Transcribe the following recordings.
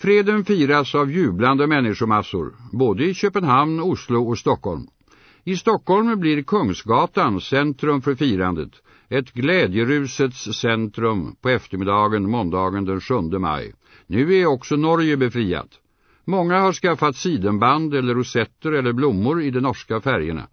Freden firas av jublande människomassor, både i Köpenhamn, Oslo och Stockholm. I Stockholm blir Kungsgatan centrum för firandet, ett glädjerusets centrum på eftermiddagen måndagen den 7 maj. Nu är också Norge befriat. Många har skaffat sidenband eller rosetter eller blommor i de norska färgerna.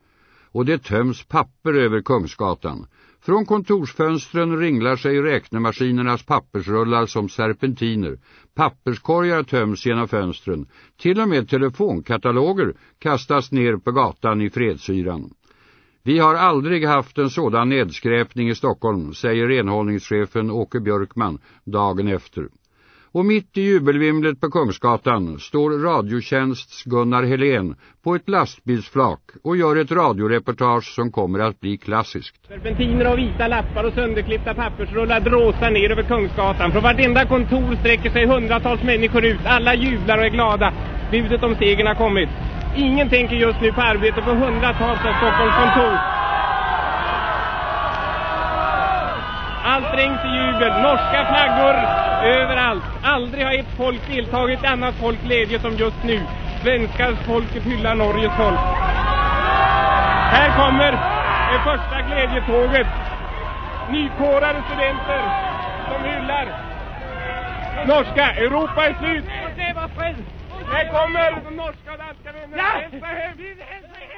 Och det töms papper över Kungsgatan. Från kontorsfönstren ringlar sig räknemaskinernas pappersrullar som serpentiner. Papperskorgar töms genom fönstren. Till och med telefonkataloger kastas ner på gatan i fredsyran. Vi har aldrig haft en sådan nedskräpning i Stockholm, säger renhållningschefen Åke Björkman dagen efter. Och mitt i jubelvimlet på Kungsgatan står radiotjänsts Gunnar Helén på ett lastbilsflak och gör ett radioreportage som kommer att bli klassiskt. Serpentiner och vita lappar och sönderklippta pappersrullar dråsar ner över Kungsgatan. Från vartenda kontor sträcker sig hundratals människor ut. Alla jublar och är glada. Budet om segern har kommit. Ingen tänker just nu på arbete på hundratals av Stockholms kontor. Allt dränks i jubel. Norska flaggor överallt. Aldrig har ett folk deltagit annat folk glädje som just nu. Svenska folket hyllar Norges folk. Här kommer det första glädjetåget. Nykårade studenter som hyllar norska. Europa är slut. Här kommer de norska och danska vännerna. Hem Köpenhamn.